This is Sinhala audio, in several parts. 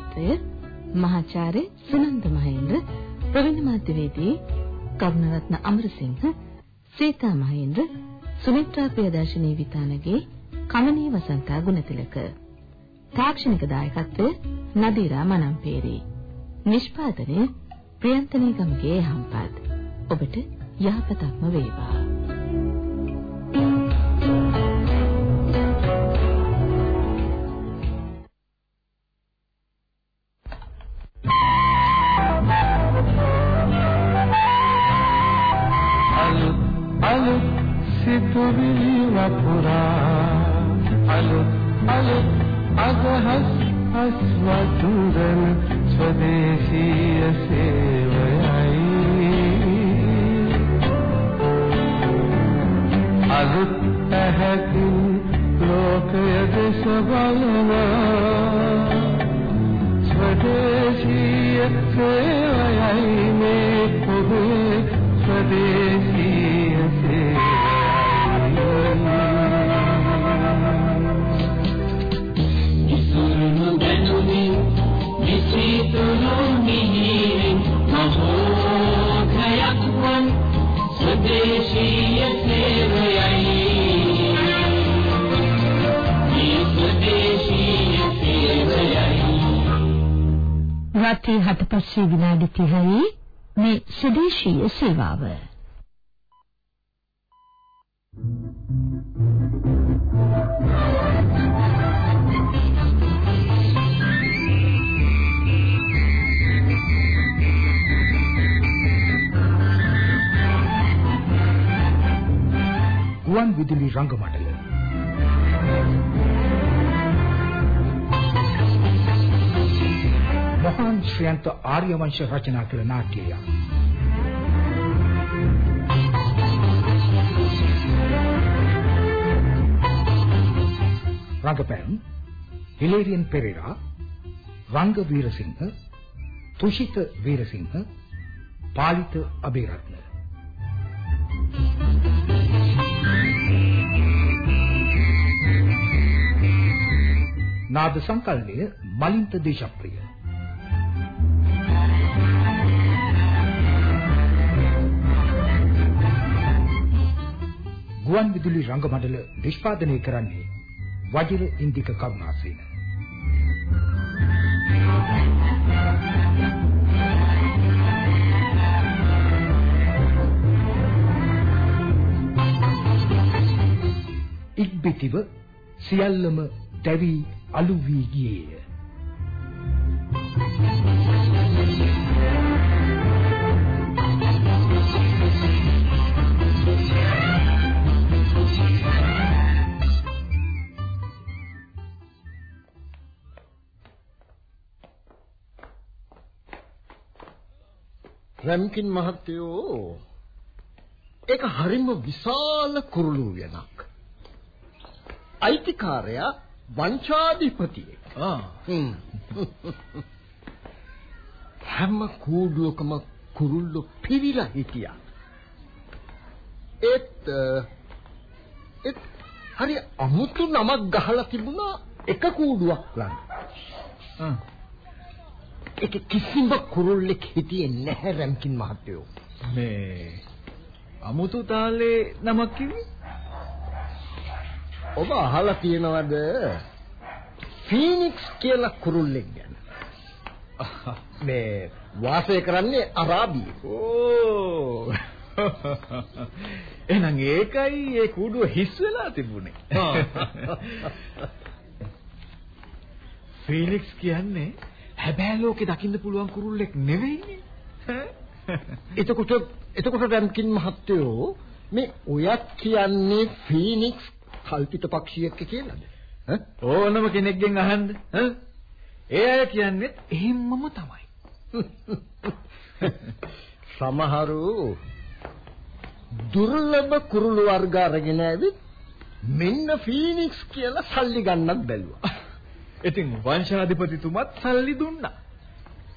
සාහිත්‍යය මහාචාර්ය සුනන්ද මහේන්ද්‍ර ප්‍රවීණ මාධ්‍යවේදී කරුණරත්න අමරසිංහ සීතා මහේන්ද්‍ර සුනිත්‍රා ප්‍රියදර්ශිනී විතානගේ කමනී වසන්තා ගුණතිලක. තාක්ෂණික දායකත්වය නදීරා මනම්පේරි. නිෂ්පාදනය ප්‍රියන්තනී ගමගේ හම්පත් ඔබට යහපතක්ම වේවා. සිතුවිලි වපුරා අලුත් අලුත් අදහස් අස්වතුරන ස්වදේශීය සේවයයි අලුත් ඇහැකින් ලෝකය දෙස බලනවා රාත්‍රී 7 පස්සේ විනාඩි 30යි මේ ස්වදේශීය සේවාව. ගුවන් විදුලි රංගමඩල මහාන් ශ්‍රයන්ත ආර්යවංශ රචනා කළ නාට්‍යය. රංගපෑම් හිලේරියන් පෙරේරා රංග වීරසිංහ තුෂිත වීරසිංහ පාලිත අබේරත්න. නාද සංකල්පය මලින්ත දේශප්‍රිය. ගුවන් විදුලි රංගමඩල නිෂ්පාදනය කරන්නේ වජිර ඉන්දික කරුණාසේන ඉක්බිතිව සියල්ලම දැවි අලු වී ගියේය. රැම්කින් මහත්තයෝ ඒක හරිම විශාල කුරුළු වෙනක්. අයිතිකාරයා වංචාධිපතියෙක්. ආ හ්ම්. කූඩුවකම කුරුල්ලෝ පිරීලා හිටියා. ඒත් ඒත් හරි අමුතු නමක් ගහලා තිබුණා එක කූඩුවක් ළඟ. ආ ඒක කිසිම කුරුල්ලෙක් හිටියේ නැහැ රැම්කින් මහත්තයෝ. මේ අමුතු තාලේ නමක් කිව්වේ ඔබ අහලා තියෙනවද ෆීනික්ස් කියලා කුරුල්ලෙක් ගැන? මේ වාසය කරන්නේ අරාබියේ. ඕ එහෙනම් ඒකයි ඒ කූඩුව හිස් වෙලා තිබුණේ ෆීනික්ස් කියන්නේ හැබෑ ලෝකේ දකින්න පුළුවන් කුරුල්ලෙක් නෙවෙයිනේ එතකොට එතකොට රැම්කින් මහත්තයෝ මේ ඔයත් කියන්නේ ෆීනික්ස් කල්පිත පක්ෂියෙක් කියලාද? ඕනම කෙනෙක්ගෙන් අහන්න ඒ අය කියන්නේ එහෙම්මම තමයි සමහරු දුර්ලභ කුරුළු වර්ග අරගෙන ඇවිත් මෙන්න ෆීනික්ස් කියලා සල්ලි ගන්නත් බැලුවා. ඉතින් වංශාධිපතිතුමත් සල්ලි දුන්නා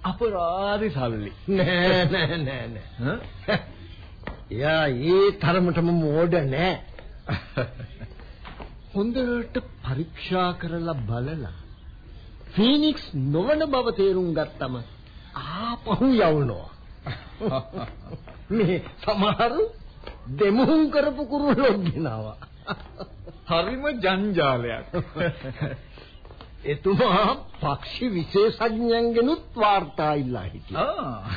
අපරාධි සල්ලි නෑ නෑ නෑ නෑ. එයා ඒ තරමටම මෝඩ නෑ. හොඳට පරීක්ෂා කරලා බලලා ෆීනික්ස් නොවන බව තේරුම් ගත්තම ආපහු යවනවා. මේ සමහරු දෙමුහුම් කරපු කුරුල්ලොක් ගෙනාවා. හරිම ජංජාලයක්. එතුමා පක්ෂි විශේෂඥයන්ගෙනුත් වාර්තා ඉල්ලා හිටියා.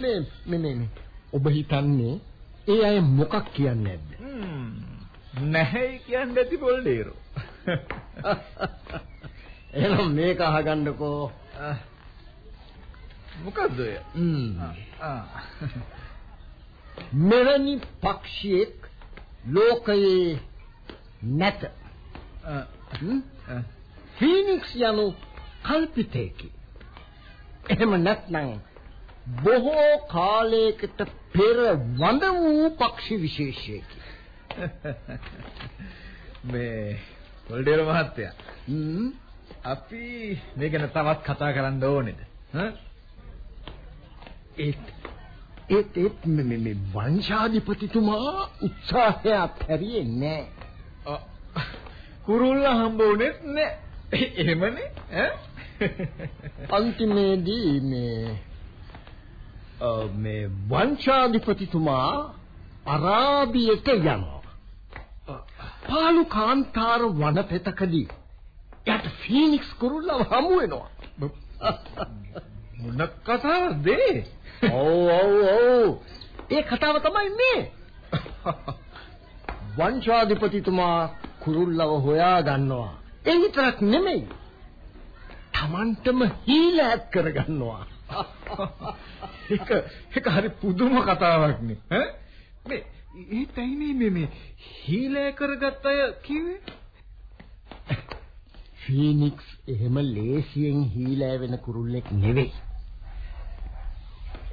මේ මේ මේ. ඔබ හිතන්නේ ඒ අය මොකක් කියන්නේ නැද්ද? නැහැ කියන්නේ ඇති පොල්ඩේරෝ. එහෙනම් මේක අහගන්නකෝ. මොකද්ද ඔය? මෙවැනි පක්ෂියෙක් ලෝකයේ නැත. ෆීනික්ස් යනු කල්පිතයකි. එහෙම නැත්නම් බොහෝ කාලයකට පෙර වඳ වූ පක්ෂි විශේෂයකි. මේ පොල්ඩේරෝ මහත්තයා. අපි මේ ගැන තවත් කතා කරන්න ඕනේද? ඒත් ඒත් ඒත් මේ මේ- වංශාධිපතිතුමා උත්සාහය අත්හැරියේ නැහැ. කුරුල්ලා හම්බ වුණෙත් නෑ. එහෙමනේ ඈ? අන්තිමේදී මේ මේ වංශාධිපතිතුමා අරාබියට යනවා. පාලු කාන්තාර වනපෙතකදී යට ෆීනික්ස් කුරුල්ලව හමු වෙනවා. මොන කතාවද ඒ? ඔව් ඔව් ඔව්. ඒ කතාව තමයි මේ. වංශාධිපතිතුමා කුරුල්ලව හොයා ගන්නවා. ඒ විතරක් නෙමෙයි. Tamanටම හීලයක් කරගන්නවා. ඒක ඒක හරි පුදුම කතාවක් නේ. ඈ? මේ ඒත් ඇයි මේ මේ හීලෑ කරගත්ත අය කිව්වේ? ෆීනික්ස් එහෙම ලේසියෙන් හීලෑ වෙන කුරුල්ලෙක් නෙවෙයි.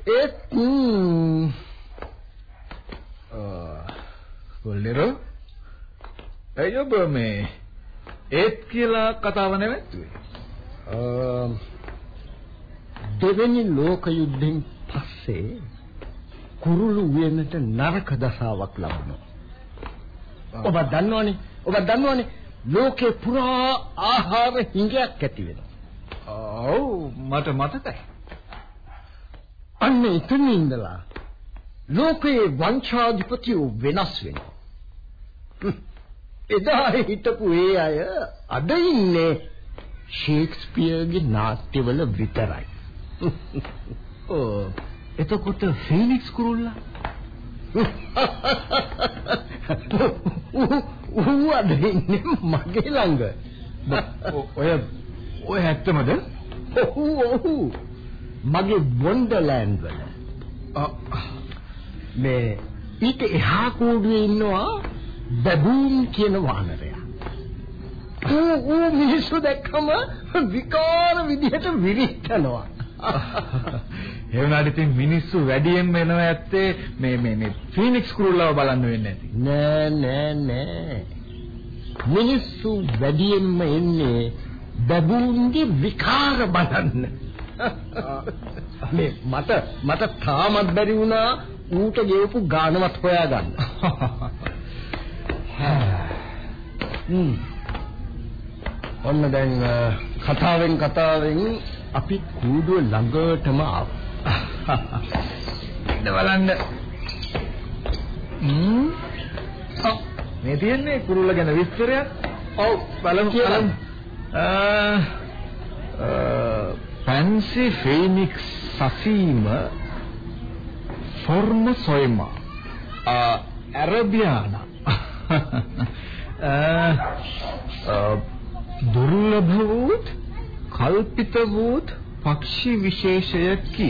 ඒත් ම්ම්, පොල්ඩේරෝ ඇයි ඔබ මේ ඒත් කියලා කතාව නැවැත්තුවේ? දෙවෙනි ලෝක යුද්ධෙන් පස්සේ කුරුළු වෙනට නරක දසාවක් ලැබුණා. ඔබ දන්නවනේ ඔබ දන්නවනේ ලෝකේ පුරා ආහාර හිඟයක් ඇති වෙනවා. ඔව් මට මතකයි. අන්න එතන ඉඳලා ලෝකයේ වංශාධිපතියෝ වෙනස් වෙනවා. එදා හිටපු ඒ අය අද ඉන්නේ ෂේක්ස්පියර්ගේ නාට්‍යවල විතරයි. ඔව් එතකොට ෆීනික්ස් කුරුල්ලා ඌ අද ඉන්නේ මගේ ළඟ. ඔය ඔය ඇත්තමද? ඔහු ඔහු මගේ වොන්ඩර්ලෑන්ඩ් වල මේ ඊට එහා කූඩුවේ ඉන්නවා බබූන් කියන වානරයා. ඌ මිනිස්සු දැක්කම විකාර විදිහට විරිච්චනවා. ඒ වුණාට ඉතින් මිනිස්සු වැඩියෙන්ම එනවා ඇත්තේ මේ මේ මේ ෆීනික්ස් කුරුල්ලව බලන්න වෙන්නේ නැති. නෑ නෑ නෑ. මිනිස්සු වැඩියෙන්ම එන්නේ බබූන්ගේ විකාර බලන්න. මේ මට මට තාමත් බැරි වුණා ඌට ගෙවපු ගානවත් හොයාගන්න. ඔන්න දැන් කතාවෙන් කතාවෙන් අපි කූඩුව ළඟටම ආවා. බලන්න. හ්ම්. ඔව් මේ තියන්නේ කුරුල්ල ගැන විස්තරයක්. ඔව් බලමු. බලමු. ෆැන්සි ෆීනික්ස් සසීම ෆොර්ම සොයමා ඇරබියානා දුර්ලභ වූත් කල්පිත වූත් පක්ෂි විශේෂයකි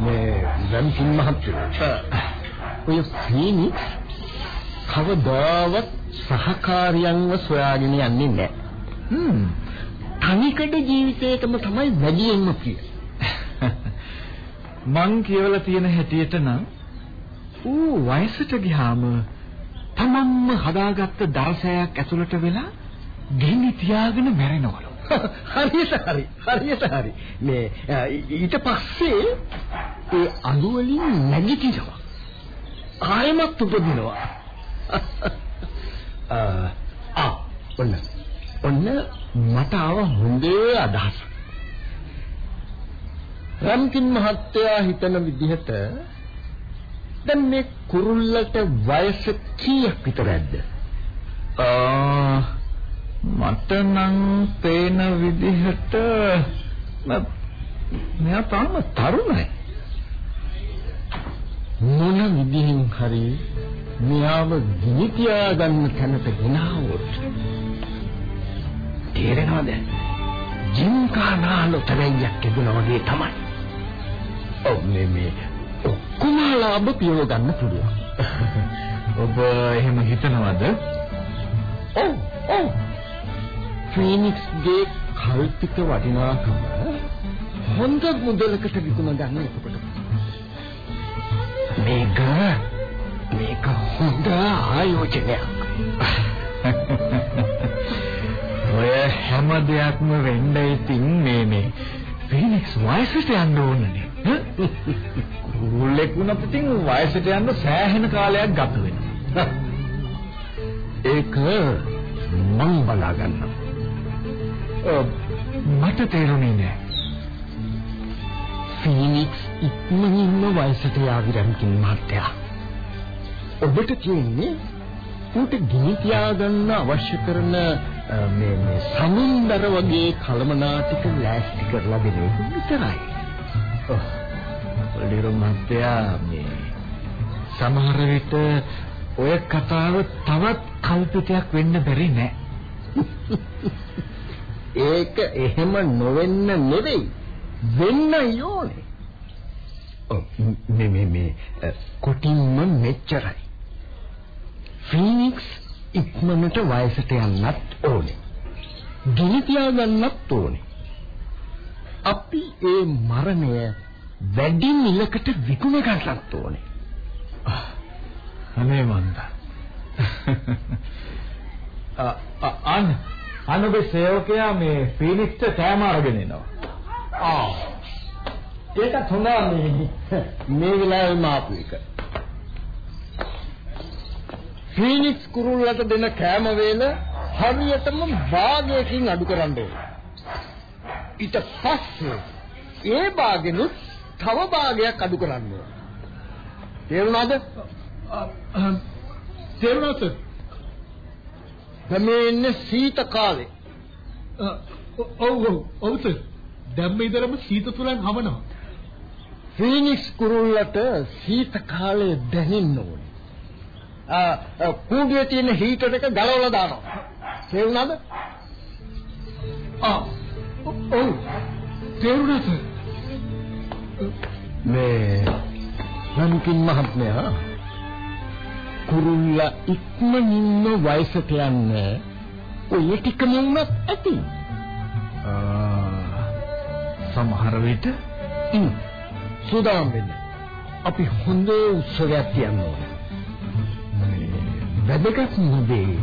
මේ රම්කින් මහත්තයා ඔය ෆීනික්ස් කවදාවත් සහකාරියන්ව සොයාගෙන යන්නේ නැහැ. හ්ම් තනිකඩ ජීවිතේටම තමයි වැඩියෙන්ම ප්‍රිය. මං කියවලා තියෙන හැටියට නම් ඌ වයසට ගියාම තමන්ම හදාගත්ත දරසයක් ඇතුළට වෙලා ගෙනි තියාගෙන මැරෙනවලු. හරියට හරි. හරියට හරි. මේ අ, ඊට පස්සේ ඒ අඳු වලින් නැගිටිනවා. ආයෙමත් උපදිනවා. ආ ආ ඔන්න ඔන්න මට ආව හොඳේ අදහසක්. රම්කින් මහත්තයා හිතන විදිහට දැන් මේ කුරුල්ලට වයස කීයක් විතර ඇද්ද? ආ මට නම් පේන විදිහට මෙයා තාම තරුණයි. මොන විදිහෙන් හරි මෙයාව ගිනි තියාගන්න තැනට ගෙනාවොත් තේරෙනවද? ජින්කානා ලොතරැයියක් තිබුණා වගේ තමයි. ඔව් මේ මේ ඔක්කොම ලාභ පියව ගන්න පුළුවන්. ඔබ එහෙම හිතනවද? ඔව් ඔව්. ෆීනික්ස්ගේ කල්පිත වටිනාකම හොඳ මුදලකට විකුණ ගන්න එතකොට. මේක මේක හොඳ ආයෝජනයක්. ඔය හැම දෙයක්ම වෙන්න ඉතින් මේ මේ ෆීනික්ස් වයසට යන්න ඕනනේ. කුරුල්ලෙක් වුණත් ඉතින් වයසට යන්න සෑහෙන කාලයක් ගත වෙනවා. ඒක මං බලා ගන්නම්. මට තේරුණේ නෑ. ෆීනික්ස් ඉක්මනින්ම වයසට යාවිරම්කින් මහත්තයා. ඔබට කියන්නේ ඌට ගිනි තියාගන්න අවශ්‍ය කරන මේ මේ සමුන්දර වගේ කලමනාටික ලෑස්ති කරලා දෙන එක විතරයි. ඔලිර මහත්තයා මේ සමහර විට ඔය කතාව තවත් කල්පිතයක් වෙන්න බැරි නෑ. ඒක එහෙම නොවෙන්න නෙවෙයි වෙන්න ඕනේ. මේ මේ මේ කොටින්ම මෙච්චරයි. ෆීනික්ස් ඉක්මනට වයසට යන්නත් ඕනේ. ගිනි තියාගන්නත් ඕනේ. අපි ඒ මරණය වැඩි මිලකට විකුණ ගන්නත් ඕනේ. අනේ මන්ද. අන්න ඔබේ සේවකයා මේ ෆීනික්ස්ට කෑම අරගෙන එනවා. ආ. ඒකත් හොඳයි මේ මේ වෙලාවේ මාපු එක. ෆීනික්ස් කුරුල්ලට දෙන කෑම වේල හරියටම භාගයකින් අඩු කරන්න ඕනේ. ඊට පස්සේ ඒ භාගෙනුත් තව භාගයක් අඩු කරන්න ඕනේ. තේරුණාද? තේරුණාද? දැන් මේ සීත කාලේ. ඔව් ඔව් ඔව් සර්. දැන් මේ ඉඳලම සීත තුලන් හමනවා. ෆීනික්ස් කුරුල්ලට සීත කාලේ දැනෙන්න ඕනේ. ආ කූඩුවේ තියෙන හීටර් එක ගලවලා දානවා. තේරුණාද? ආ ඔව්. තේරුණා සර්. මේ රම්කින් මහත්මයා කුරුල්ලා ඉක්මනින්ම වයසට යන්න ඔය ටිකම වුණත් ඇති. සමහර විට සූදානම් වෙන්න. අපි හොඳ උත්සවයක් තියන්න ඕනේ. වැදගත්ම දේ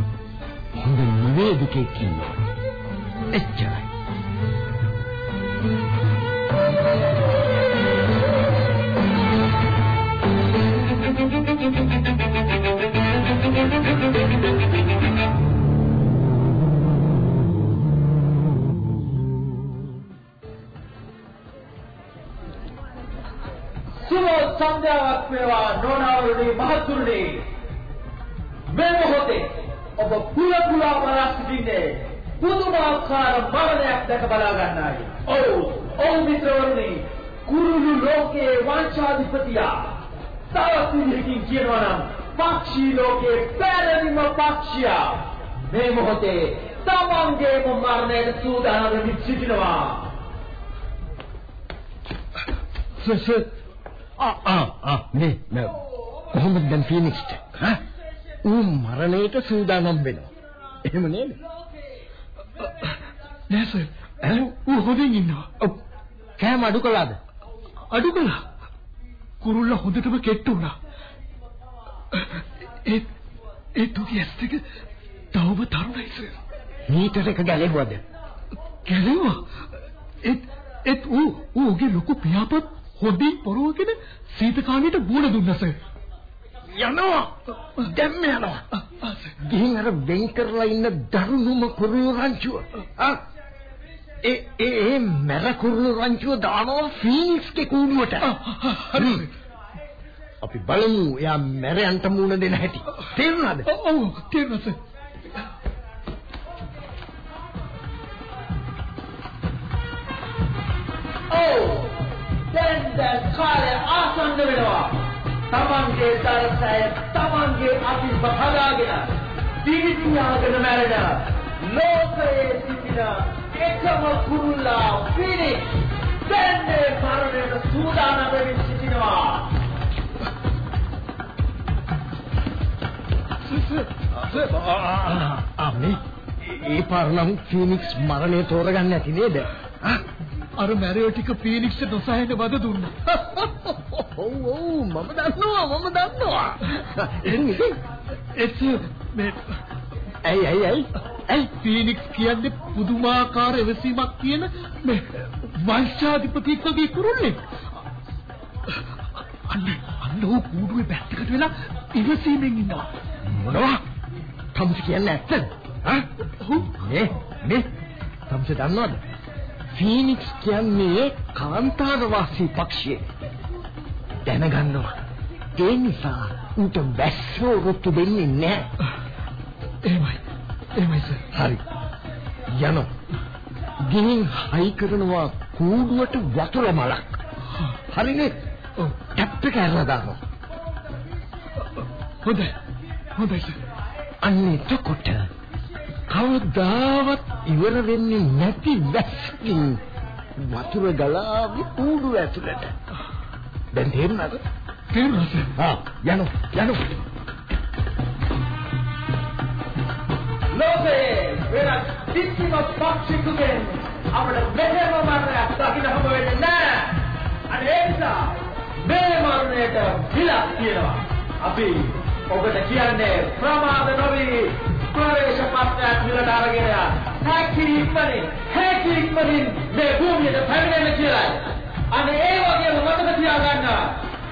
හොඳ නිවේදකයෙක් ඉන්නවා. එච්චරයි. වේවා නෝනාවරුනි මහතුරුනි මේ මොහොතේ ඔබ කුල කුලා බලා සිටින්නේ පුදුමාකාර මරණයක් දැක බලා ගන්නයි. ඔව් ඔව් මිත්‍රවරුනි කුරුළු ලෝකයේ වංශාධිපතියා තවත් විදිහකින් කියනවා නම් පක්ෂී ලෝකයේ පැරණිම පක්ෂියා මේ මොහොතේ තමන්ගේම මරණයට සූදානම් වෙමින් සිටිනවා. සස ආ ආ නේ නේ කොහොමද දැන් ෆීනික්ස්ට හා ඌ මරණයට සූදානම් වෙනවා එහෙම නේද නෑ සර්. ඌ හොඳින් ඉන්නවා. කෑම අඩු කළාද අඩු කළා. කුරුල්ලා හොඳටම කෙට්ටු වුණා. ඒ ඒ තුගේ ඇස් දෙක තවම තරුණයි සර්. හීටර් එක ගැලෙව්වද ගැලෙව්වා. ඒත් ඒත් ඌ ඌගේ ලොකු පියාපත් හොඳින් පොරවගෙන සීතකාණයට බූණ දුන්නා සර්. යනවා. දැන් යනවා. ගිහින් අර වෙන් කරලා ඉන්න දරුණුම කුරුළු රංචුව. ආ ඒ ඒ මර කුරුළු රංචුව දානවා ෆීනික්ස්ගේ කූඩුවට. හරි. අපි බලමු එයා මැරයන්ට මුණ දෙන හැටි. තේරුණාද? ඔව් තේරුණා සර්. දැන් දැන් කාලය ආසන්න වෙනවා. තමන්ගේ තරසය තමන්ගේ අතිස්ම හදාගෙන දිවිතියාගෙන මැරෙන ලෝකයේ සිටින එකම කුරුල්ලා ෆිනික්ස්. දැන් මේ මරණයට සූදානම් වෙමින් සිටිනවා. අම්මේ ඒ පාරනම් ෆීනික්ස් මරණය තෝරගන්න නැති නේද? ආ අර මැරයෝ ටික ෆීනික්ස් නොසහින වද දුන්නා. ඔව් ඔව් මම දන්නවා මම දන්නවා. එස් මේ ඇයි ඇයි ඇයි ඇයි ෆීනික්ස් කියන්නේ පුදුමාකාර එවසීමක් කියන මේ වංශාධිපතියෙක් වගේ කුරුල්ලෙක්. අන්න අන්න කූඩුවේ පැත්තකට වෙලා ඉවසීමෙන් ඉන්නවා. මොනවා? තමුස කියන්නේ ඇත්තද? ආ ඔව් නේ නේ තමුස දන්නවද? ෆීනික්ස් කියන්නේ කාන්තාර වාසී පක්ෂියෙක්. දැනගන්නවා. ඒ නිසා උන්ට වැස්සෝ රුතු දෙන්නේ නැහැ. එහෙමයි. එහෙමයි සර්. හරි. යනෝ. ගිහින් හයි කරනවා කූඩුවට වතුර මලක්. හරිනේ? ඔව්. ටැප් එක ඇරලා දානවා. හොඳයි. හොඳයි. අන්න එතකොට කවදාවත් ඉවර වෙන්නේ නැති වැස්සකින් වතුර ගලාවි කූඩුව ඇතුළට. දැන් තේරුණාද? තේරුණා. ආ යනෝ යනෝ. ලෝකයේ වෙන කිසිම පක්ෂිකුගෙන් අපිට මෙහෙම මරණයක් දකින්න හම්බ වෙන්නේ නැහැ. අනේ නිසා මේ මරණයට විලක් තියෙනවා. අපි ඔබට කියන්නේ ප්‍රමාද නොවි ප්‍රවේශ පත්‍රයක් විලට අරගෙන හැකි ඉක්මනින් හැකි ඉක්මනින් මේ භූමියට පැමිණෙන්න කියලා. අනේ ඒ වගේම මතක තියාගන්න.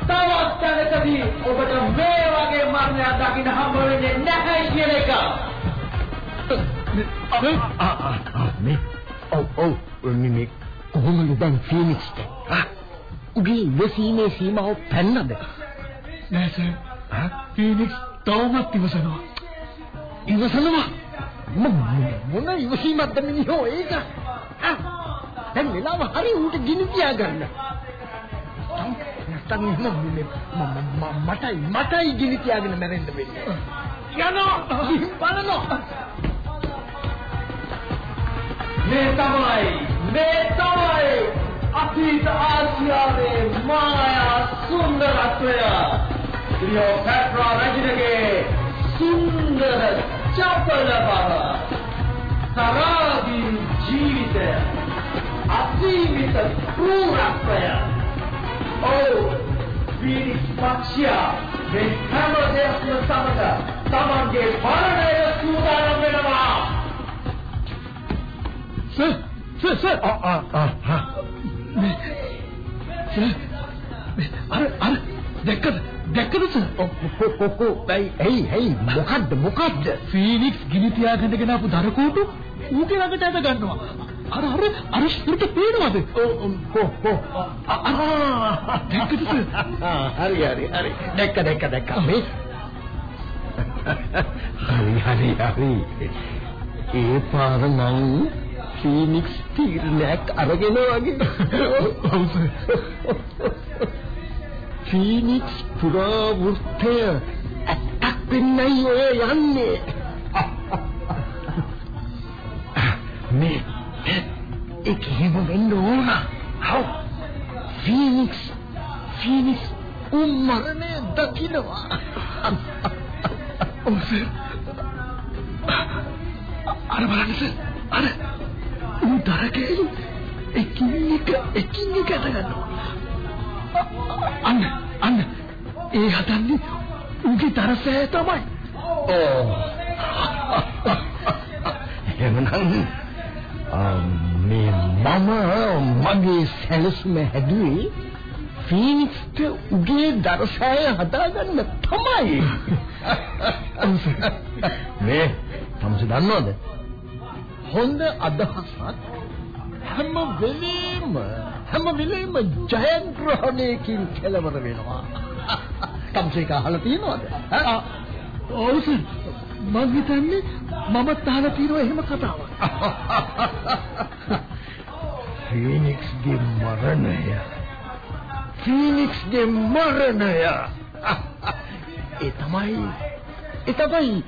තවත් තැනකදී ඔබට මේ වගේ මරණයක් දකින්න හම්බ වෙන්නේ නැහැ කියන එක. මේ ඔව් ඔව් මේ කොහොමද දැන් ෆීනික්ස්ට? උගේ ඉවසීමේ සීමාව පැන්නද? නෑ සර්. ෆීනික්ස් තවමත් ඉවසනවා. ඉවසනවා. මො- මොන ඉවසීමක්ද මිනිහෝ? ඒක. ආ, දැන් වෙලාව හරි ඌට ගිනි තියා ගන්න. නැත්තම් එහෙම මේ- ම- ම- මටයි මටයි ගිනි තියාගෙන මැරෙන්න වෙන්නේ. යනවා. ගිහින් බලනවා. මේ තමයි මේ තමයි අතීත ආසියාවේ මායා සුන්දරත්වය. ක්ලියෝපැට්‍රා රජිනගේ සුන්දර චපල බව තරාදී ජීවිතය අසීමිත කෘරත්වය ඔව් ෆීනික්ස් පක්ෂියා මේ හැම දෙයක්ම සමග තමන්ගේ මරණය සූදානම් වෙනවා. Sir sir sir. ආ ආ ආ හා සර් අර අර දැක්කද දැක්කද සර්? ඇයි ඇයි ඇයි? මොකද්ද මොකද්ද? ෆීනික්ස් ගිනි තියාගෙන ආපු දරකෝටු? ඌගේ ළඟට ඇද ගන්නවා. අර අර අර ස්පෘට පේනවද? කො කො ආ දැක්කද සර්? හරි හරි හරි. දැක්ක දැක්ක දැක්ක. මේ හරි හරි හරි. ඒ පාර නම් ෆීනික්ස් තීරණයක් අරගෙන වගේ. ඔව් සර් ෆීනික්ස් පුරා වෘත්තය ඇත්තක් වෙන්නයි ඔය යන්නේ. මේ ඒක එහෙම වෙන්න ඕන. හව්. ෆීනික්ස් ෆීනික්ස් උම්මරණය දකින්නවා ඔව් සර්. අර බලන්න සර්. අර ඌ දරකේ එකින් එක එකින් එක ඇද ගන්නවා අන්න අන්න ඒ හදන්නේ ඌගේ තරසය තමයි ඕ එහෙමනම් මේ මම මගේ සැලසුම හැදුවේ ෆීනික්ස්ට උගේ දරසාය හදාගන්න තමයි. මේ තමස දන්නවද? හොඳ අදහසක් හැම වෙලේම හැම වෙලේම ජයග්‍රහණයකින් කෙලවර වෙනවා. කම්සේක අහලා තියෙනවද? ඔව් සර්. මං හිතන්නේ මමත් අහලා තියෙනවා එහෙම කතාවක්. ෆීනික්ස්ගේ මරණය. ෆීනික්ස්ගේ මරණය. ඒ තමයි ඒ තමයි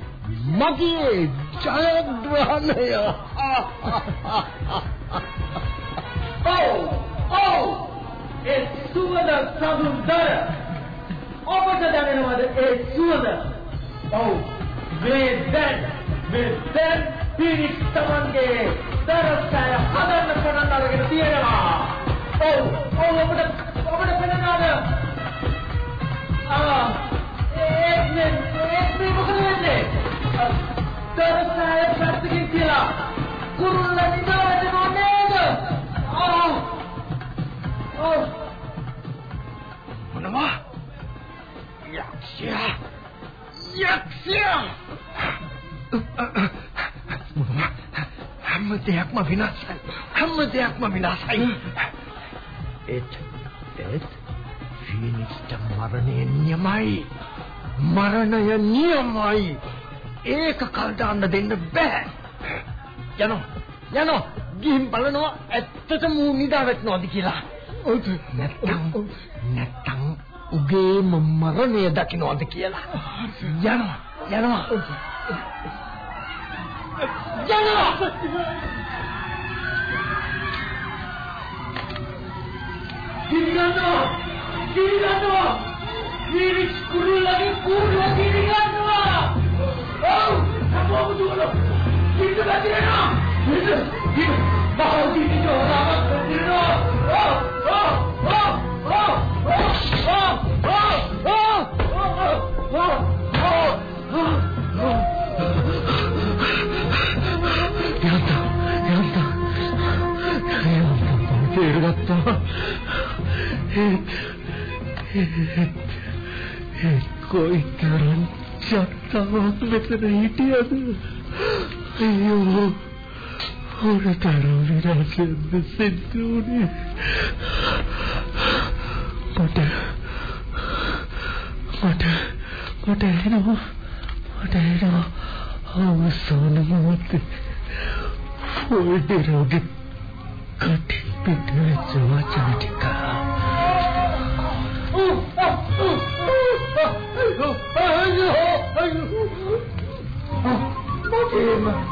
මගේ ජයග්‍රහණය. ඔව් ඔව්. ඒ සුවඳ සමුදර ඔබට දැනෙනවද ඒ සුවඳ? ඔව්. මේ දැන් මේ දැන් පිරිස් තමන්ගේ දරසය හදන්න පටන් අරගෙන තියෙනවා. ඔව්. ඔව් ඔබට ඔබට පෙනෙනවද? ආ ඒක නේ ඒක නේ මොකද වෙන්නේ? දරසය පැත්තකින් කියලා. කුරුල්ල නිදාගෙන නේද? ඔව් ඔව් මොනවා? යක්ෂයා! යක්ෂයා! මොනවා? හැම දෙයක්ම විනාශයි. හැම දෙයක්ම විනාශයි. ඒත් ඒත් ෆීනික්ස්ට මරණය නියමයි. මරණය නියමයි. ඒක කල් දාන්න දෙන්න බෑ. යනෝ යනෝ ගිහින් බලනවා ඇත්තටම ඌ නිදාගන්නවද කියලා. නැත්තම් නැත්තම් උගේම මරණය දකින්නවද කියලා. යනවා. යනවා. යනවා. ගිනිගන්නවා ගිනිගන්නවා පිරිස් කුරුල්ලගේ කුරුල්ල ගිනිගන්නවා ඔව්. ගින්න වැදිනවා ගින්න ගින්න බහව ගින්න ජෝරාවක් තේරගත්තා ඒත් ඒත් ඒත් කොයි තරම් චත්තාවක් මෙතන හිටියද අයියෝ හොරතරම් විරාසෙන්ද සිද්ධ වුණේ මට මට මට එනවා මට එනවා අවසාන මොහොතේ පොඩිරෝගේ කටි පිට වෙච්ච වචන ටික මගේම මගේම සැලසුම්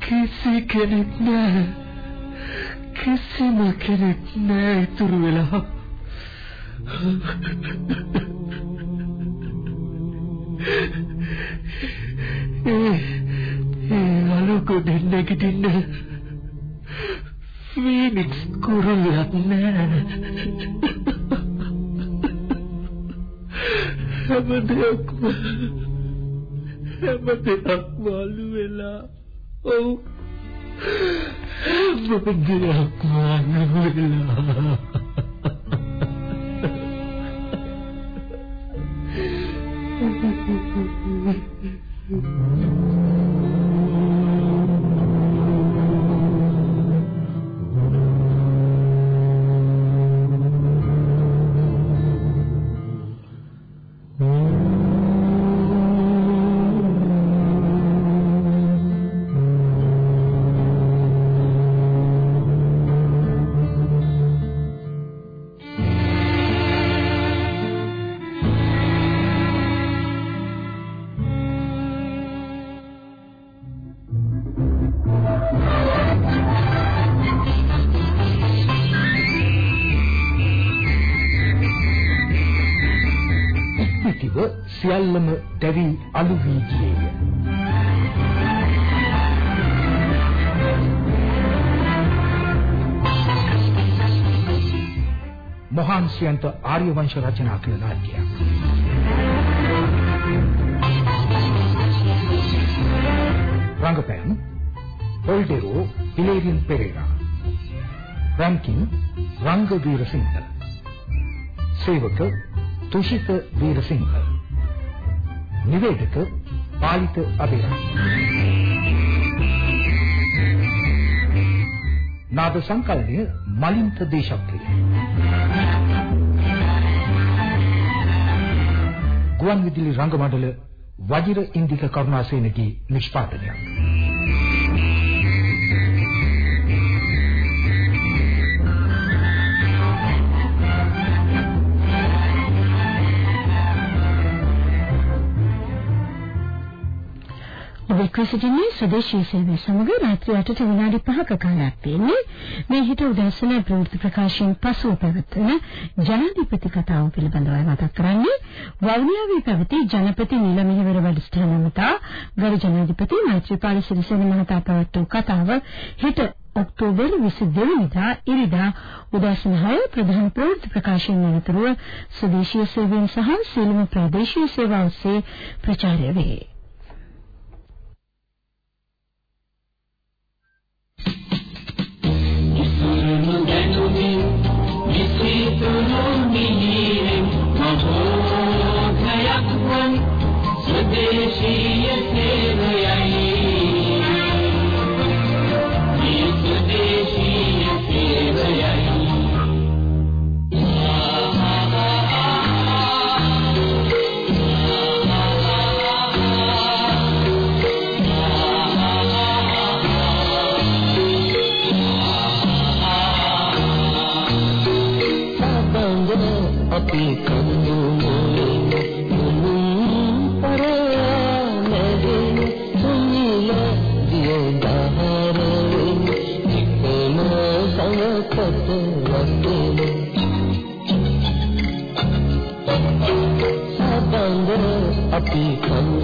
කිසි කෙනෙක් නෑ කිසිම කෙනෙක් නෑ ඉතුරු වෙලා ඒ ඒ අලුක දෙන්න කිටින්න ෆීනික්ස් කුරුල්ලක් නෑ. හැම දෙයක්ම හැම දෙයක්ම අලු වෙලා ඔව්. හැම දෙයක්ම අලු වෙලා. මොහාන්සියන්ත ආර්ය වංශ රචනා කළ නාට්‍යයක්. රංගපෑම් පොල්ඩෙරෝ හිලේරියන් පෙරේරා. රැන්කින් රංග වීරසිංහ සේවක තුෂිත වීරසිංහ නිවේදක පාලිත අබේරා. නාද සංකලනය මලින්ත දේශප්‍රිය. ගුවන් විදුලි රංග මණ්ඩල වජිර ඉන්දික කරුණාසේනගේ නිෂ්පාදනයක්. ඔබ සිටින්නේ ස්වදේශීය සේවය සමග රාත්‍රී 8ට විනාඩි 5ක කාලයක් තියෙන්නේ මේ හිට උදෑසන ප්‍රවෘත්ති ප්‍රකාශයෙන් පසුව පැවැත්වෙන ජනාධිපති කතාව පිළිබඳව මතක් කරන්නේ වවුනියාවේ පැවති ජනපති නිල මෙහෙවර වැඩසටහන මත ගරු ජනාධිපති මෛත්‍රීපාල සිරිසේන මහතා පැවැත් වූ කතාව හිට ඔක්තෝබර් 22 වෙනිදා ඉරිදා උදෑසන 6 ප්‍රධාන ප්‍රවෘත්ති ප්‍රකාශයෙන් අනතුරුව ස්වදේශීය සේවයෙන් සහ සියලුම ප්‍රාදේශීය සේවා ඔස්සේ ප්‍රචාරය වේ. ස්වදේශීය සේවයයි සංකත වස්තුන සබඳ අපි කඳු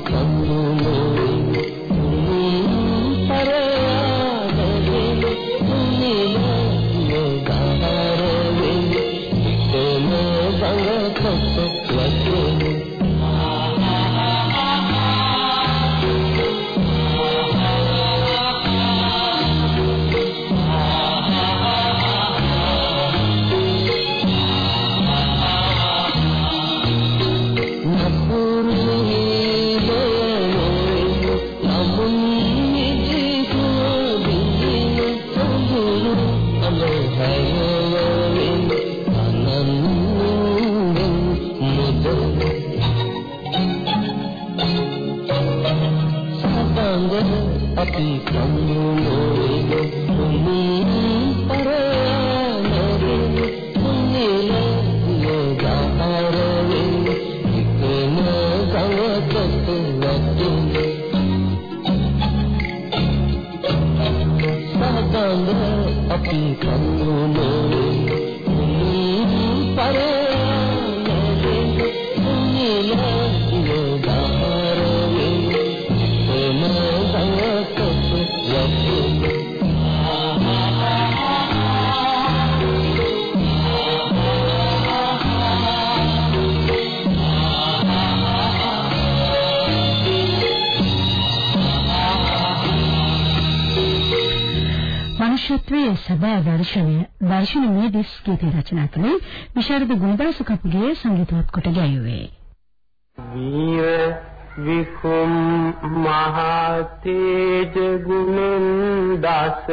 කඳුලේ සංගතත් වතුන දර්ශනය දර්ශනීය දිස් ගීතය රචනා කළේ විශාරද ගුණදාස කපුගේ සංගීතවත් කොට ගැයුවේ. වීර විකුම් මහා තේජ ගුණෙන් දස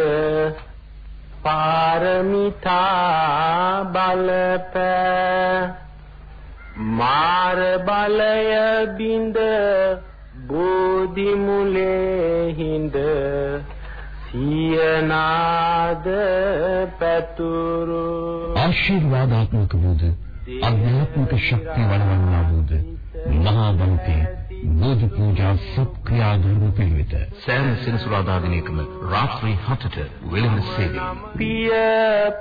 පාරමිතා බලපෑ මාර බලය බින්ද බෝධි මුලේ හිඳ සියනාද පැතුරු. ආශිර්වාදාත්මක වූද අධ්‍යාත්මික ශක්තිය වඩවන්නා වූද මහා බන්තේ බෝධි පූජා සත්ක්‍රියා ධර්ම පිළිවෙත. සෑම සෙනසුරාදා දිනයකම රාත්‍රී 7ට වෙළඳ සේවය. පිය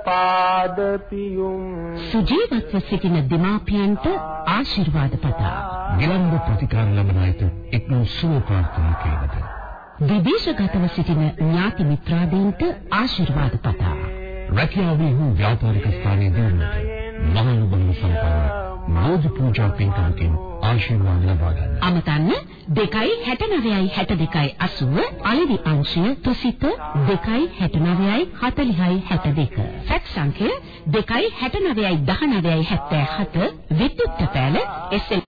පාද පියුම්. සුජීවත්ව සිටින දෙමාපියන්ට ආශිර්වාද පතා. විලම්භ ප්‍රතිකාර ලබන අයට එක්ම සුව ප්‍රාර්ථනා කෙරෙනද විදේශගතව සිටින ඥාති මිත්‍රාදීන්ට ආශිර්වාද පතා රැකියාවේ හෝ ව්‍යාපාරික ස්ථානයේ දියුණුවට මහනුබල සම්පන්න බෝධි පූජා පින්කමකින් ආශිර්වාද ලබා ගන්න. අමතන්න 269යි 62යි 80 අලෙවි අංශය තුසිත 269යි 40යි 72 ෆැක්ස් සංඛ්‍ය 269යි 19යි 77 විද්‍යුත් තැපෑල